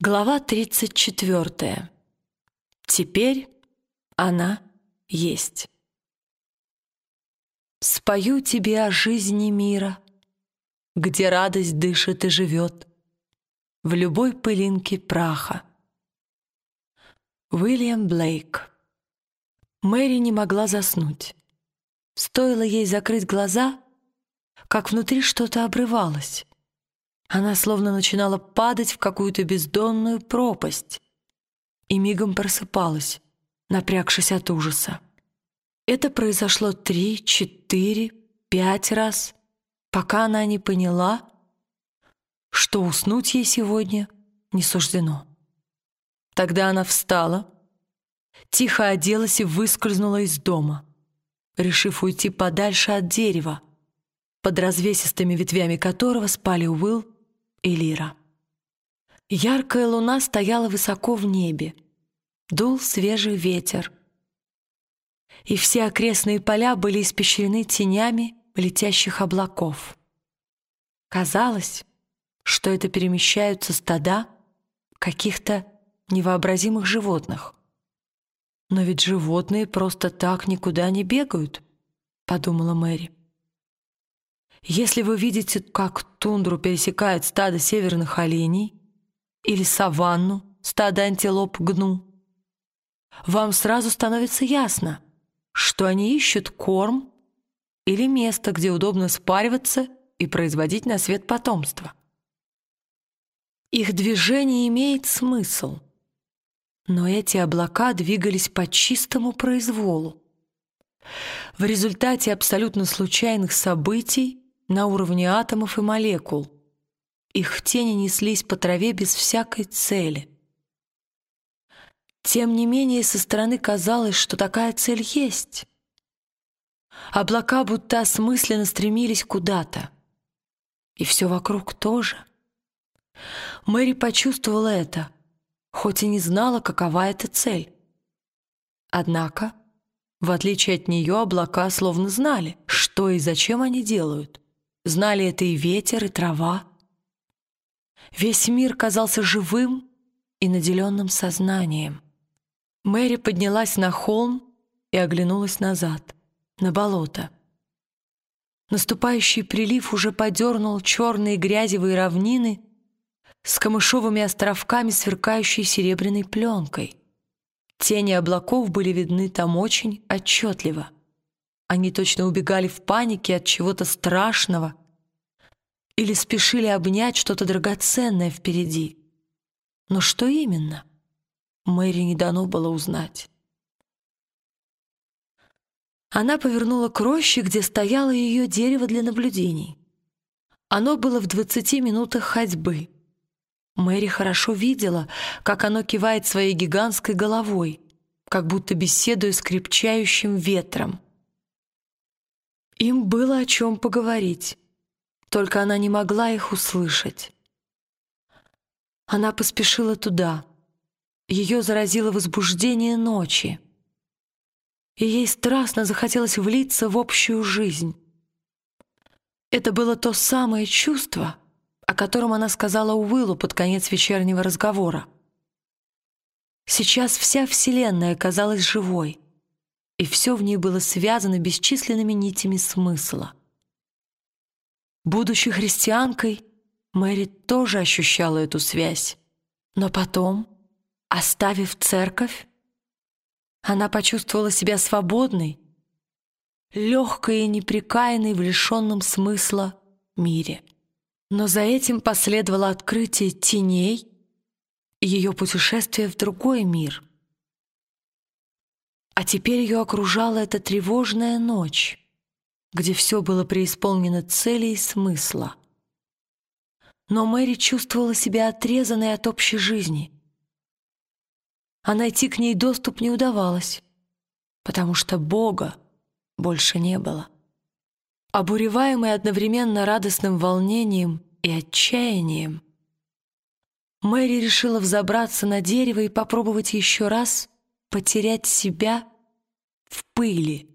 Глава 34. Теперь она есть. Спою тебе о жизни мира, Где радость дышит и живет, В любой пылинке праха. Уильям Блейк. Мэри не могла заснуть. Стоило ей закрыть глаза, как внутри что-то обрывалось. Она словно начинала падать в какую-то бездонную пропасть и мигом просыпалась, напрягшись от ужаса. Это произошло три, четыре, пять раз, пока она не поняла, что уснуть ей сегодня не суждено. Тогда она встала, тихо оделась и выскользнула из дома, решив уйти подальше от дерева, под развесистыми ветвями которого спали Уилл и Лира. Яркая луна стояла высоко в небе. Дул свежий ветер. И все окрестные поля были испещрены тенями летящих облаков. Казалось, что это перемещаются стада каких-то невообразимых животных. «Но ведь животные просто так никуда не бегают», — подумала Мэри. Если вы видите, как тундру пересекает стадо северных оленей или саванну, стадо антилоп гну, вам сразу становится ясно, что они ищут корм или место, где удобно спариваться и производить на свет потомство. Их движение имеет смысл, но эти облака двигались по чистому произволу. В результате абсолютно случайных событий на уровне атомов и молекул. Их тени неслись по траве без всякой цели. Тем не менее, со стороны казалось, что такая цель есть. Облака будто осмысленно стремились куда-то. И все вокруг тоже. Мэри почувствовала это, хоть и не знала, какова эта цель. Однако, в отличие от нее, облака словно знали, что и зачем они делают. Знали это и ветер, и трава. Весь мир казался живым и наделенным сознанием. Мэри поднялась на холм и оглянулась назад, на болото. Наступающий прилив уже подернул черные грязевые равнины с камышовыми островками, сверкающей серебряной пленкой. Тени облаков были видны там очень отчетливо — они точно убегали в панике от чего-то страшного или спешили обнять что-то драгоценное впереди. Но что именно? Мэри не дано было узнать. Она повернула к роще, где стояло ее дерево для наблюдений. Оно было в двадцати минутах ходьбы. Мэри хорошо видела, как оно кивает своей гигантской головой, как будто беседуя с крепчающим ветром. Им было о чем поговорить, только она не могла их услышать. Она поспешила туда. Ее заразило возбуждение ночи. И ей страстно захотелось влиться в общую жизнь. Это было то самое чувство, о котором она сказала Уиллу под конец вечернего разговора. Сейчас вся Вселенная казалась живой — и все в ней было связано бесчисленными нитями смысла. Будучи христианкой, Мэри тоже ощущала эту связь. Но потом, оставив церковь, она почувствовала себя свободной, легкой и неприкаянной в лишенном смысла мире. Но за этим последовало открытие теней и ее путешествие в другой мир — а теперь ее окружала эта тревожная ночь, где все было преисполнено цели и смысла. Но Мэри чувствовала себя отрезанной от общей жизни, а найти к ней доступ не удавалось, потому что Бога больше не было. Обуреваемый одновременно радостным волнением и отчаянием, Мэри решила взобраться на дерево и попробовать еще раз потерять себя в пыли.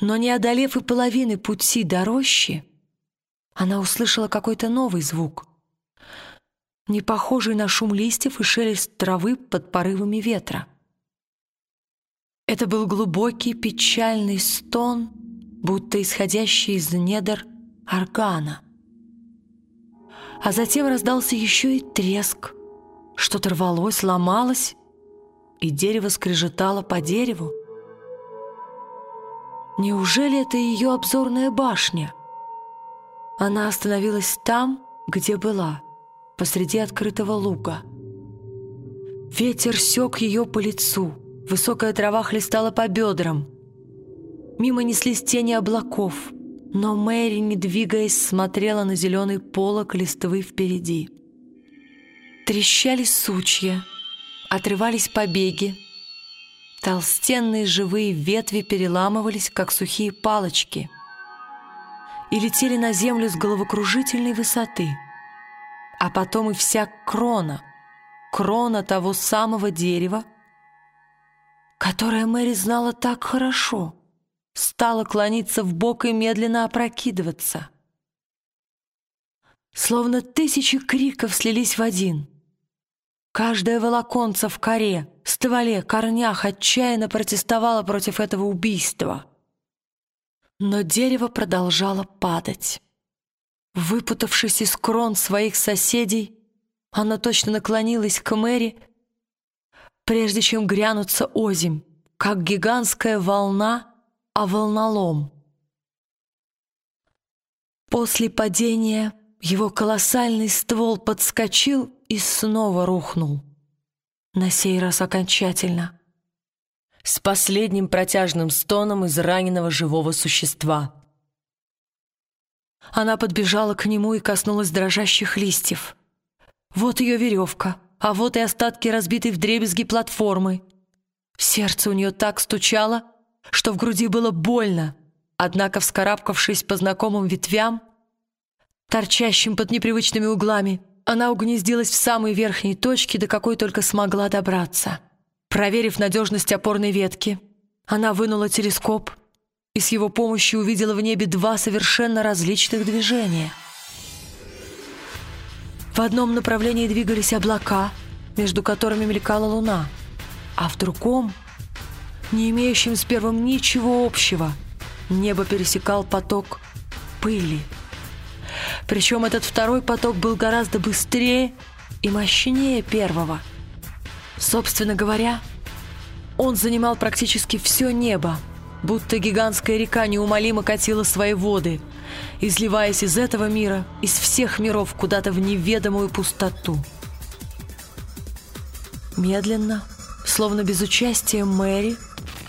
Но не одолев и половины пути до рощи, она услышала какой-то новый звук. не похожий на шум листьев и шелест травы под порывами ветра. Это был глубокий печальный стон, будто исходящий из недр органа. А затем раздался еще и треск. Что-то рвалось, ломалось, и дерево скрежетало по дереву. Неужели это ее обзорная башня? Она остановилась там, где была, посреди открытого луга. Ветер сёк ее по лицу, высокая трава хлестала по бедрам. Мимо неслись тени облаков, но Мэри, не двигаясь, смотрела на зеленый полок листвы впереди. Трещали сучья, отрывались побеги, толстенные живые ветви переламывались, как сухие палочки — и летели на землю с головокружительной высоты. А потом и вся крона, крона того самого дерева, которое Мэри знала так хорошо, стала клониться в бок и медленно опрокидываться. Словно тысячи криков слились в один. Каждое волоконце в коре, стволе, корнях отчаянно протестовало против этого убийства — но дерево продолжало падать. Выпутавшись из крон своих соседей, она точно наклонилась к Мэри, прежде чем грянуться озимь, как гигантская волна, а волнолом. После падения его колоссальный ствол подскочил и снова рухнул. На сей раз окончательно — с последним протяжным стоном из раненого живого существа. Она подбежала к нему и коснулась дрожащих листьев. Вот ее веревка, а вот и остатки разбитой вдребезги платформы. Сердце у нее так стучало, что в груди было больно, однако, вскарабкавшись по знакомым ветвям, торчащим под непривычными углами, она угнездилась в самой верхней точке, до какой только смогла добраться. Проверив надежность опорной ветки, она вынула телескоп и с его помощью увидела в небе два совершенно различных движения. В одном направлении двигались облака, между которыми мелькала луна, а в другом, не имеющем с первым ничего общего, небо пересекал поток пыли. Причем этот второй поток был гораздо быстрее и мощнее первого – Собственно говоря, он занимал практически все небо, будто гигантская река неумолимо катила свои воды, изливаясь из этого мира, из всех миров куда-то в неведомую пустоту. Медленно, словно без участия Мэри,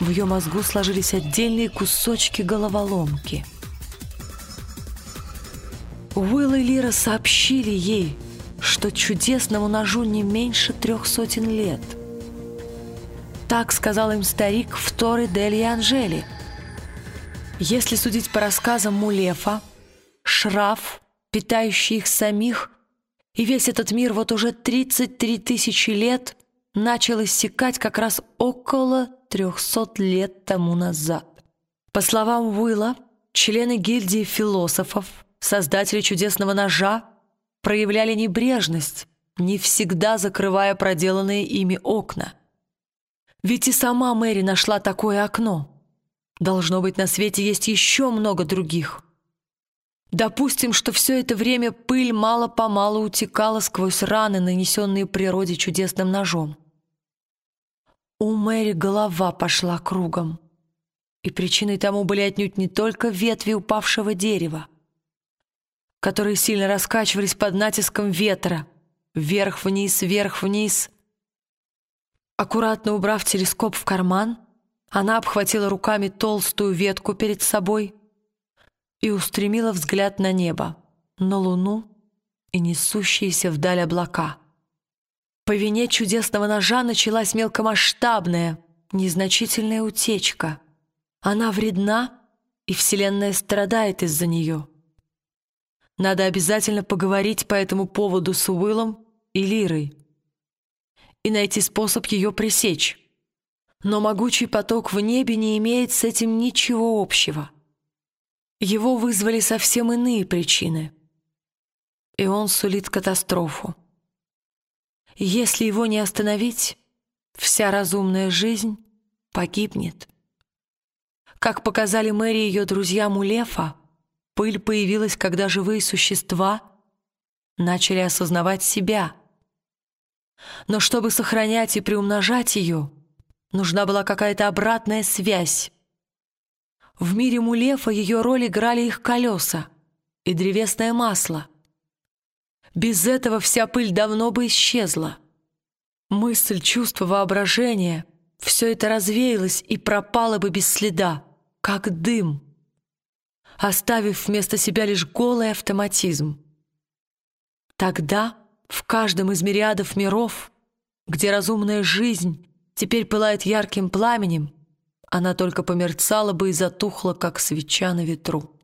в ее мозгу сложились отдельные кусочки головоломки. Уилл и Лира сообщили ей, что чудесному ножу не меньше трех сотен лет. Так сказал им старик в Торы Дели Анжели. Если судить по рассказам Мулефа, Шраф, питающий их самих, и весь этот мир вот уже 33 тысячи лет начал иссякать как раз около 300 лет тому назад. По словам Уилла, члены гильдии философов, создатели чудесного ножа, проявляли небрежность, не всегда закрывая проделанные ими окна. Ведь и сама Мэри нашла такое окно. Должно быть, на свете есть еще много других. Допустим, что все это время пыль мало-помалу утекала сквозь раны, нанесенные природе чудесным ножом. У Мэри голова пошла кругом. И причиной тому были отнюдь не только ветви упавшего дерева, которые сильно раскачивались под натиском ветра. Вверх-вниз, вверх-вниз. Аккуратно убрав телескоп в карман, она обхватила руками толстую ветку перед собой и устремила взгляд на небо, на луну и несущиеся вдаль облака. По вине чудесного ножа началась мелкомасштабная, незначительная утечка. Она вредна, и Вселенная страдает из-за нее. Надо обязательно поговорить по этому поводу с Уиллом и Лирой и найти способ ее пресечь. Но могучий поток в небе не имеет с этим ничего общего. Его вызвали совсем иные причины. И он сулит катастрофу. Если его не остановить, вся разумная жизнь погибнет. Как показали Мэри и ее друзья Мулефа, пыль появилась, когда живые существа начали осознавать себя. Но чтобы сохранять и приумножать ее, нужна была какая-то обратная связь. В мире Мулефа ее роль играли их колеса и древесное масло. Без этого вся пыль давно бы исчезла. Мысль, чувство, воображение — все это развеялось и пропало бы без следа, как дым, оставив вместо себя лишь голый автоматизм. Тогда в каждом из мириадов миров, где разумная жизнь теперь пылает ярким пламенем, она только померцала бы и затухла, как свеча на ветру.